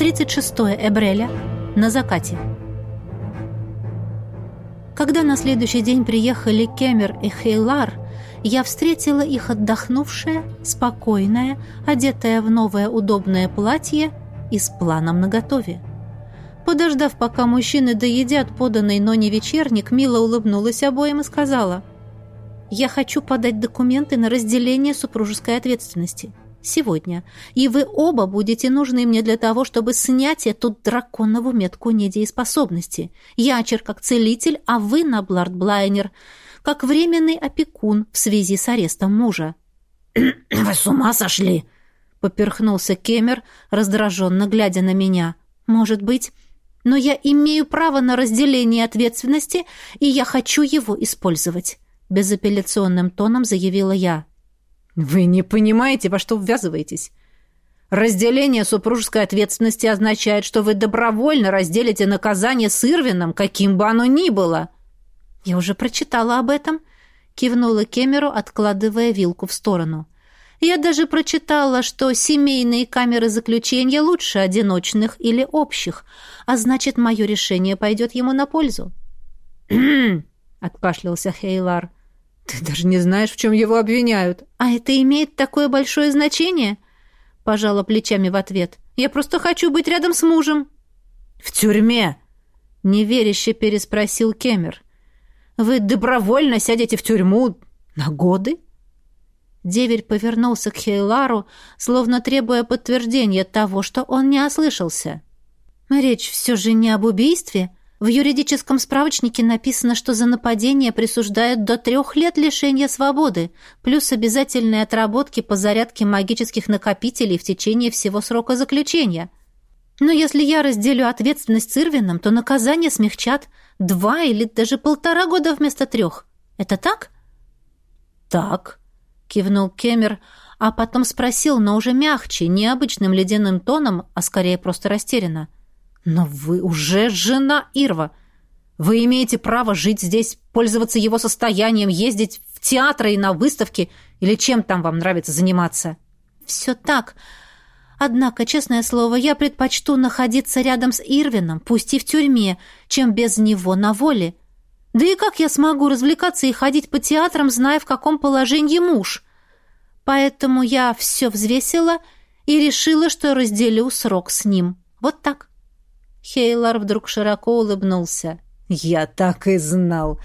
36 Эбреля на закате. Когда на следующий день приехали Кемер и Хейлар, я встретила их отдохнувшая, спокойная, одетая в новое удобное платье и с планом наготове. Подождав, пока мужчины доедят поданный, но не вечерник, Мила улыбнулась обоим и сказала, «Я хочу подать документы на разделение супружеской ответственности. Сегодня. И вы оба будете нужны мне для того, чтобы снять эту драконову метку недееспособности. Ячер как целитель, а вы, Наблард Блайнер, как временный опекун в связи с арестом мужа». «Вы с ума сошли?» — поперхнулся Кемер, раздраженно глядя на меня. «Может быть...» но я имею право на разделение ответственности, и я хочу его использовать», — безапелляционным тоном заявила я. «Вы не понимаете, во что ввязываетесь. Разделение супружеской ответственности означает, что вы добровольно разделите наказание с Ирвином, каким бы оно ни было». «Я уже прочитала об этом», — кивнула Кемеру, откладывая вилку в сторону. Я даже прочитала, что семейные камеры заключения лучше одиночных или общих, а значит, мое решение пойдет ему на пользу. откашлялся Хейлар. «Ты даже не знаешь, в чем его обвиняют». «А это имеет такое большое значение?» Пожала плечами в ответ. «Я просто хочу быть рядом с мужем». «В тюрьме?» Неверяще переспросил Кемер. «Вы добровольно сядете в тюрьму на годы?» Деверь повернулся к Хейлару, словно требуя подтверждения того, что он не ослышался. «Речь все же не об убийстве. В юридическом справочнике написано, что за нападение присуждают до трех лет лишения свободы, плюс обязательные отработки по зарядке магических накопителей в течение всего срока заключения. Но если я разделю ответственность с Ирвином, то наказание смягчат два или даже полтора года вместо трех. Это так?» «Так», кивнул Кемер, а потом спросил, но уже мягче, необычным ледяным тоном, а скорее просто растерянно. «Но вы уже жена Ирва. Вы имеете право жить здесь, пользоваться его состоянием, ездить в театры и на выставки, или чем там вам нравится заниматься?» «Все так. Однако, честное слово, я предпочту находиться рядом с Ирвином, пусть и в тюрьме, чем без него на воле. Да и как я смогу развлекаться и ходить по театрам, зная, в каком положении муж? Поэтому я все взвесила и решила, что разделю срок с ним. Вот так. Хейлар вдруг широко улыбнулся. «Я так и знал.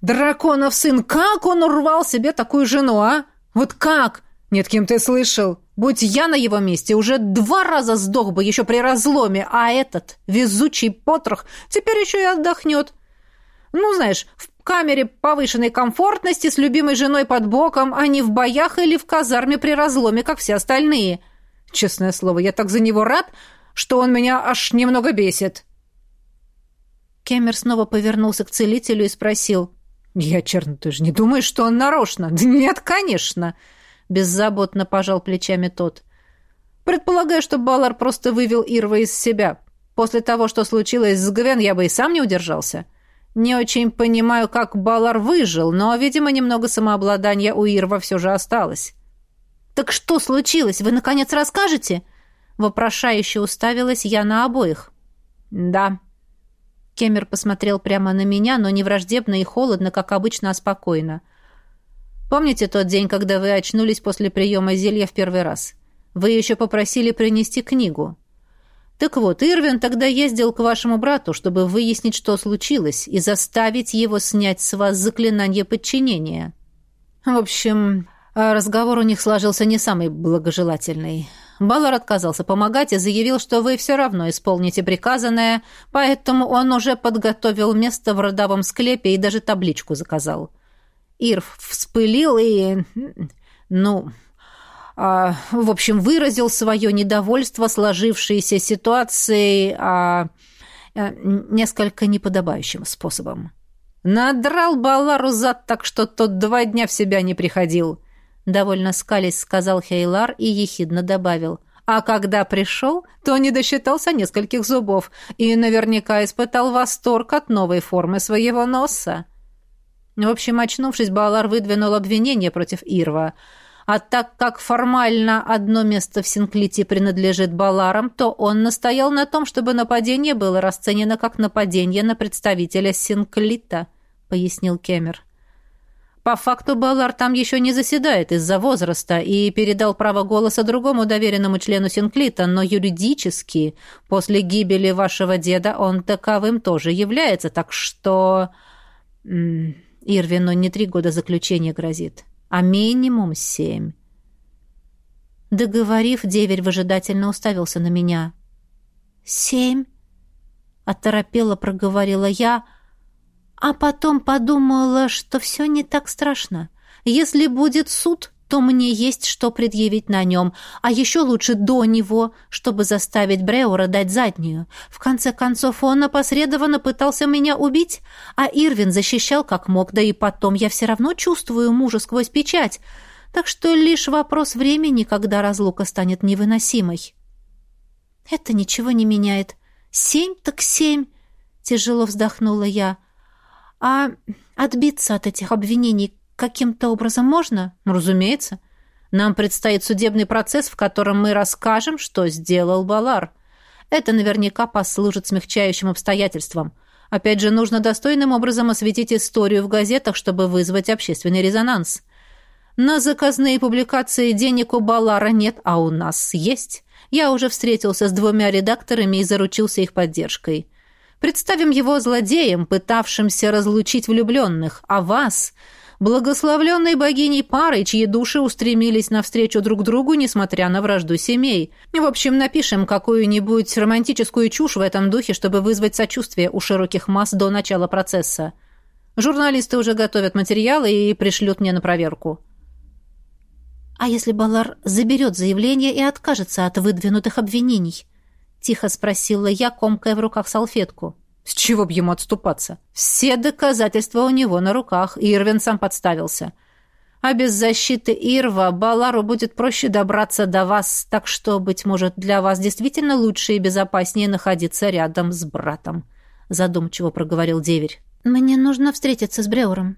Драконов сын, как он урвал себе такую жену, а? Вот как? Нет, кем ты слышал? Будь я на его месте, уже два раза сдох бы еще при разломе, а этот, везучий потрох, теперь еще и отдохнет. Ну, знаешь, в камере повышенной комфортности с любимой женой под боком, а не в боях или в казарме при разломе, как все остальные. Честное слово, я так за него рад, что он меня аж немного бесит. Кемер снова повернулся к целителю и спросил. «Я, черно, ты же не думаешь, что он нарочно?» «Да нет, конечно!» Беззаботно пожал плечами тот. «Предполагаю, что Балар просто вывел Ирва из себя. После того, что случилось с Гвен, я бы и сам не удержался. Не очень понимаю, как Балар выжил, но, видимо, немного самообладания у Ирва все же осталось. «Так что случилось? Вы, наконец, расскажете?» Вопрошающе уставилась я на обоих. «Да». Кемер посмотрел прямо на меня, но не враждебно и холодно, как обычно, а спокойно. «Помните тот день, когда вы очнулись после приема зелья в первый раз? Вы еще попросили принести книгу. Так вот, Ирвин тогда ездил к вашему брату, чтобы выяснить, что случилось, и заставить его снять с вас заклинание подчинения. В общем, разговор у них сложился не самый благожелательный. Баллар отказался помогать и заявил, что вы все равно исполните приказанное, поэтому он уже подготовил место в родовом склепе и даже табличку заказал. Ирв вспылил и... ну, а, в общем, выразил свое недовольство сложившейся ситуацией а, а, несколько неподобающим способом. «Надрал Балару зад так, что тот два дня в себя не приходил», — довольно скались сказал Хейлар и ехидно добавил. «А когда пришел, то не досчитался нескольких зубов и наверняка испытал восторг от новой формы своего носа». В общем, очнувшись, Балар выдвинул обвинение против Ирва — А так как формально одно место в Синклите принадлежит Баларам, то он настоял на том, чтобы нападение было расценено как нападение на представителя Синклита, пояснил Кемер. По факту Балар там еще не заседает из-за возраста и передал право голоса другому доверенному члену Синклита, но юридически после гибели вашего деда он таковым тоже является, так что... Ирвину не три года заключения грозит, а минимум семь. Договорив, деверь выжидательно уставился на меня. «Семь?» — оторопело проговорила я, — а потом подумала, что все не так страшно. Если будет суд, то мне есть что предъявить на нем, а еще лучше до него, чтобы заставить Бреура дать заднюю. В конце концов, он опосредованно пытался меня убить, а Ирвин защищал как мог, да и потом я все равно чувствую мужа сквозь печать, так что лишь вопрос времени, когда разлука станет невыносимой. Это ничего не меняет. Семь так семь, тяжело вздохнула я. А отбиться от этих обвинений каким-то образом можно? Ну, разумеется. Нам предстоит судебный процесс, в котором мы расскажем, что сделал Балар. Это наверняка послужит смягчающим обстоятельством. Опять же, нужно достойным образом осветить историю в газетах, чтобы вызвать общественный резонанс. На заказные публикации денег у Балара нет, а у нас есть. Я уже встретился с двумя редакторами и заручился их поддержкой. Представим его злодеем, пытавшимся разлучить влюбленных, а вас — благословленной богиней парой, чьи души устремились навстречу друг другу, несмотря на вражду семей. В общем, напишем какую-нибудь романтическую чушь в этом духе, чтобы вызвать сочувствие у широких масс до начала процесса. Журналисты уже готовят материалы и пришлют мне на проверку. «А если Балар заберет заявление и откажется от выдвинутых обвинений?» Тихо спросила я, комкая в руках салфетку. С чего б ему отступаться? Все доказательства у него на руках, и Ирвин сам подставился. А без защиты Ирва Балару будет проще добраться до вас, так что, быть может, для вас действительно лучше и безопаснее находиться рядом с братом», — задумчиво проговорил деверь. «Мне нужно встретиться с Бреуром.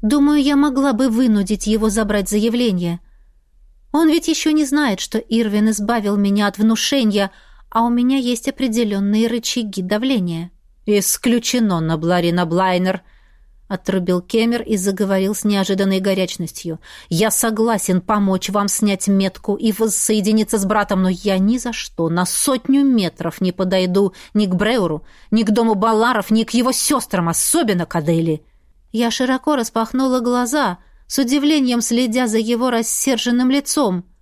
Думаю, я могла бы вынудить его забрать заявление. Он ведь еще не знает, что Ирвин избавил меня от внушения, а у меня есть определенные рычаги давления». «Исключено на Бларина Блайнер», — отрубил Кемер и заговорил с неожиданной горячностью. «Я согласен помочь вам снять метку и воссоединиться с братом, но я ни за что на сотню метров не подойду ни к Бреуру, ни к дому Баларов, ни к его сестрам, особенно к Адели». Я широко распахнула глаза, с удивлением следя за его рассерженным лицом —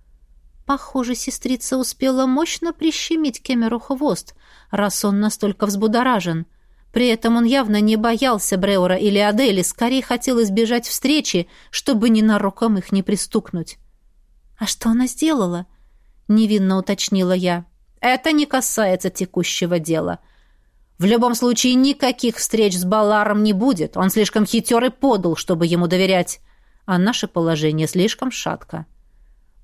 Похоже, сестрица успела мощно прищемить Кемеру хвост, раз он настолько взбудоражен. При этом он явно не боялся Бреура или Адели, скорее хотел избежать встречи, чтобы ненароком их не пристукнуть. «А что она сделала?» — невинно уточнила я. «Это не касается текущего дела. В любом случае никаких встреч с Баларом не будет. Он слишком хитер и подал, чтобы ему доверять. А наше положение слишком шатко».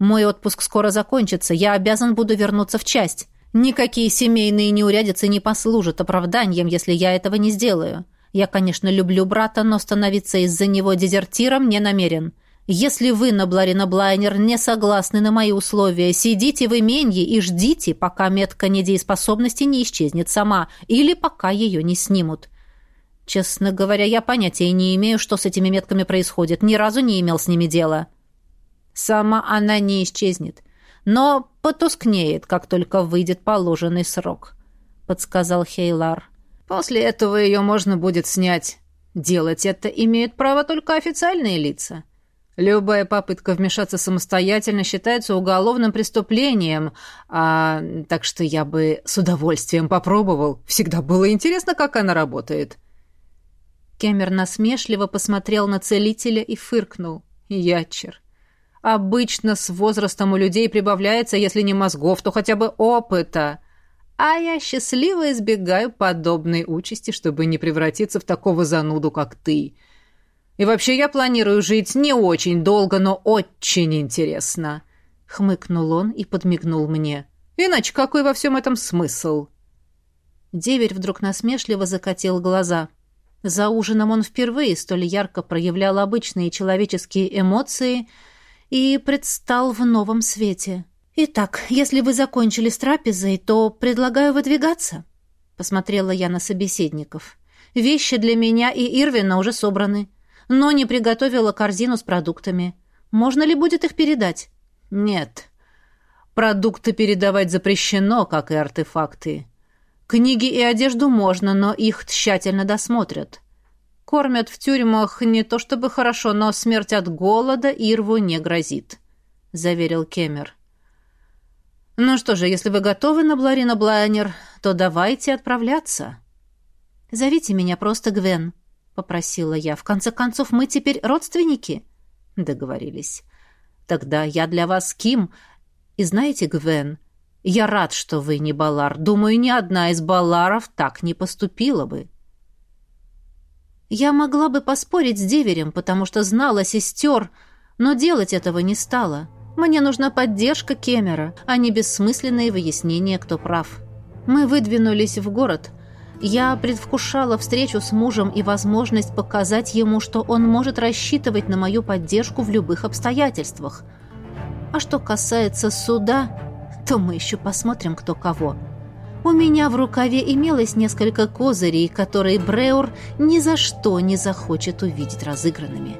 Мой отпуск скоро закончится, я обязан буду вернуться в часть. Никакие семейные неурядицы не послужат оправданием, если я этого не сделаю. Я, конечно, люблю брата, но становиться из-за него дезертиром не намерен. Если вы, Набларина Блайнер, не согласны на мои условия, сидите в именье и ждите, пока метка недееспособности не исчезнет сама, или пока ее не снимут. Честно говоря, я понятия не имею, что с этими метками происходит. Ни разу не имел с ними дела. Сама она не исчезнет, но потускнеет, как только выйдет положенный срок», — подсказал Хейлар. «После этого ее можно будет снять. Делать это имеют право только официальные лица». Любая попытка вмешаться самостоятельно считается уголовным преступлением, а так что я бы с удовольствием попробовал. Всегда было интересно, как она работает. Кемер насмешливо посмотрел на целителя и фыркнул. Ячер. Обычно с возрастом у людей прибавляется, если не мозгов, то хотя бы опыта. А я счастливо избегаю подобной участи, чтобы не превратиться в такого зануду, как ты. И вообще я планирую жить не очень долго, но очень интересно. Хмыкнул он и подмигнул мне. Иначе какой во всем этом смысл? Деверь вдруг насмешливо закатил глаза. За ужином он впервые столь ярко проявлял обычные человеческие эмоции — и предстал в новом свете. «Итак, если вы закончили с трапезой, то предлагаю выдвигаться», — посмотрела я на собеседников. «Вещи для меня и Ирвина уже собраны, но не приготовила корзину с продуктами. Можно ли будет их передать?» «Нет. Продукты передавать запрещено, как и артефакты. Книги и одежду можно, но их тщательно досмотрят. Кормят в тюрьмах не то чтобы хорошо, но смерть от голода Ирву не грозит», — заверил Кемер. «Ну что же, если вы готовы на Бларина Блайнер, то давайте отправляться». «Зовите меня просто Гвен», — попросила я. «В конце концов, мы теперь родственники». Договорились. «Тогда я для вас Ким. И знаете, Гвен, я рад, что вы не Балар. Думаю, ни одна из Баларов так не поступила бы». Я могла бы поспорить с деверем, потому что знала сестер, но делать этого не стала. Мне нужна поддержка Кемера, а не бессмысленные выяснения, кто прав. Мы выдвинулись в город. Я предвкушала встречу с мужем и возможность показать ему, что он может рассчитывать на мою поддержку в любых обстоятельствах. А что касается суда, то мы еще посмотрим, кто кого. У меня в рукаве имелось несколько козырей, которые Бреур ни за что не захочет увидеть разыгранными.